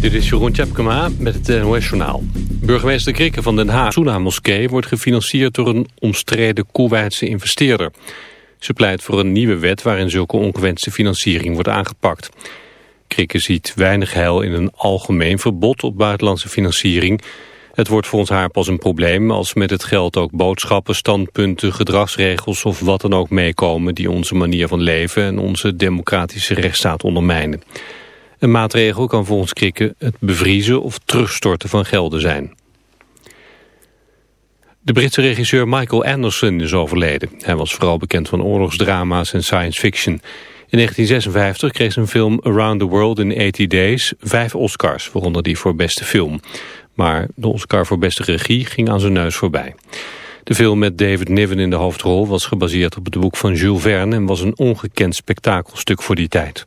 Dit is Jeroen Tjepkema met het NOS Journaal. Burgemeester Krikke van Den Haag, Soena Moskee, wordt gefinancierd door een omstreden Koeweitse investeerder. Ze pleit voor een nieuwe wet waarin zulke ongewenste financiering wordt aangepakt. Krikke ziet weinig heil in een algemeen verbod op buitenlandse financiering. Het wordt volgens haar pas een probleem als met het geld ook boodschappen, standpunten, gedragsregels of wat dan ook meekomen die onze manier van leven en onze democratische rechtsstaat ondermijnen. Een maatregel kan volgens Krikke het bevriezen of terugstorten van gelden zijn. De Britse regisseur Michael Anderson is overleden. Hij was vooral bekend van oorlogsdrama's en science fiction. In 1956 kreeg zijn film Around the World in 80 Days vijf Oscars, waaronder die voor beste film. Maar de Oscar voor beste regie ging aan zijn neus voorbij. De film met David Niven in de hoofdrol was gebaseerd op het boek van Jules Verne... en was een ongekend spektakelstuk voor die tijd.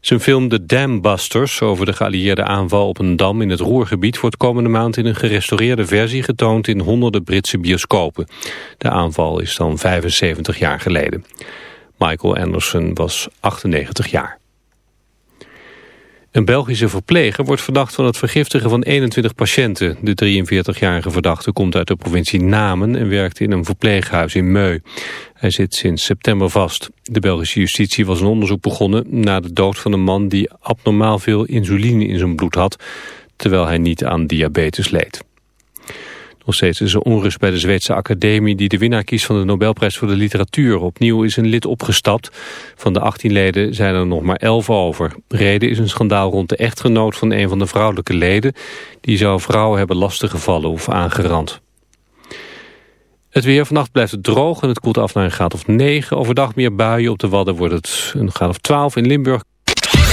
Zijn film The Dam Busters over de geallieerde aanval op een dam in het Roergebied wordt komende maand in een gerestaureerde versie getoond in honderden Britse bioscopen. De aanval is dan 75 jaar geleden. Michael Anderson was 98 jaar. Een Belgische verpleger wordt verdacht van het vergiftigen van 21 patiënten. De 43-jarige verdachte komt uit de provincie Namen en werkte in een verpleeghuis in Meu. Hij zit sinds september vast. De Belgische justitie was een onderzoek begonnen na de dood van een man die abnormaal veel insuline in zijn bloed had, terwijl hij niet aan diabetes leed. Nog steeds is er onrust bij de Zweedse academie die de winnaar kiest van de Nobelprijs voor de literatuur. Opnieuw is een lid opgestapt. Van de 18 leden zijn er nog maar 11 over. Reden is een schandaal rond de echtgenoot van een van de vrouwelijke leden. Die zou vrouwen hebben lastiggevallen of aangerand. Het weer vannacht blijft het droog en het koelt af naar een graad of 9. Overdag meer buien op de Wadden wordt het een graad of 12 in Limburg.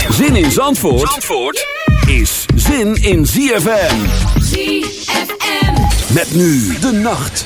Zin in Zandvoort, Zandvoort is zin in ZFM. ZFM. Met nu de nacht.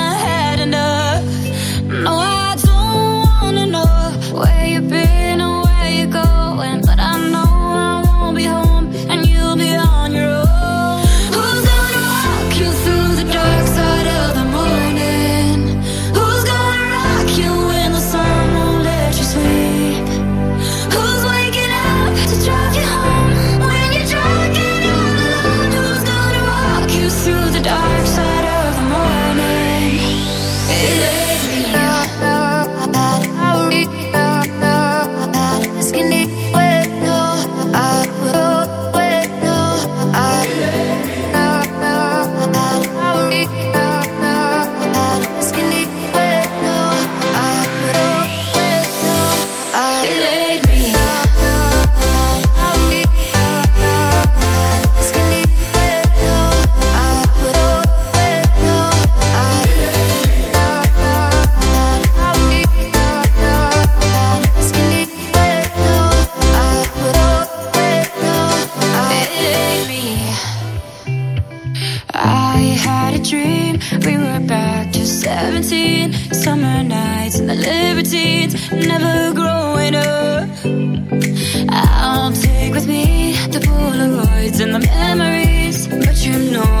and the memories, but you know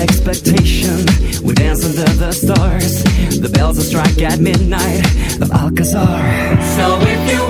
expectation. We dance under the stars. The bells will strike at midnight of Alcazar. So if you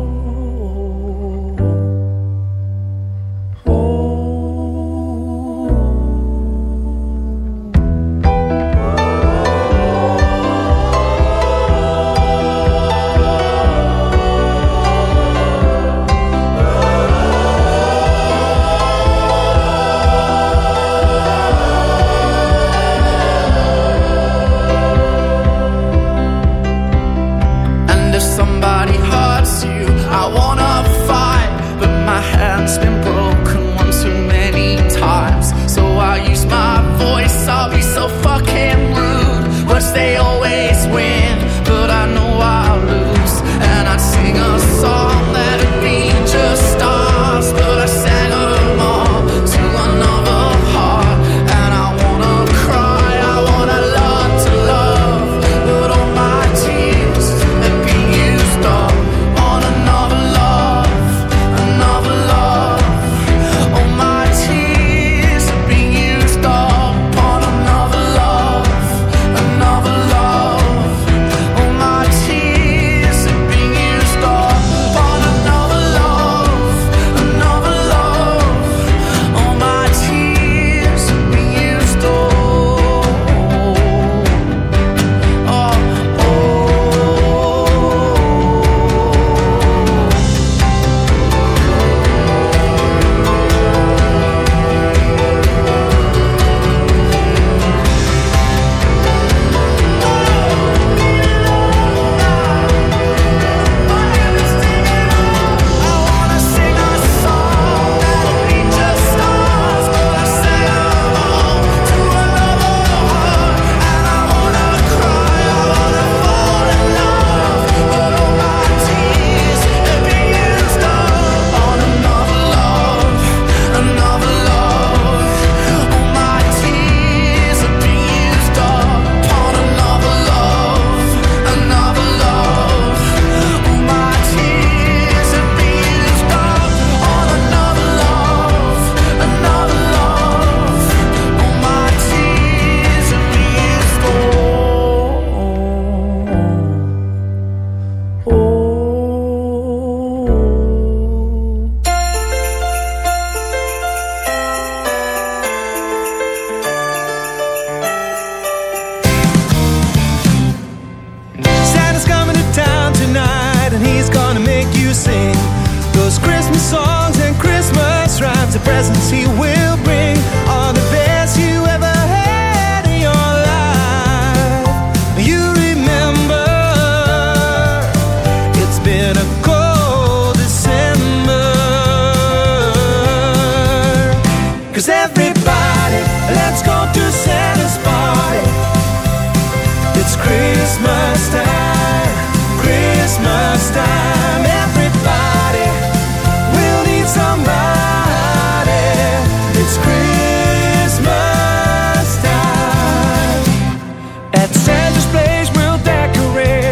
Cause everybody, let's go to Santa's party. It's Christmas time, Christmas time. Everybody will need somebody. It's Christmas time. At Santa's place, we'll decorate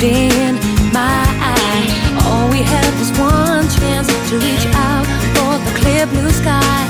gold in my eye. All we have is one chance to reach out for the clear blue sky.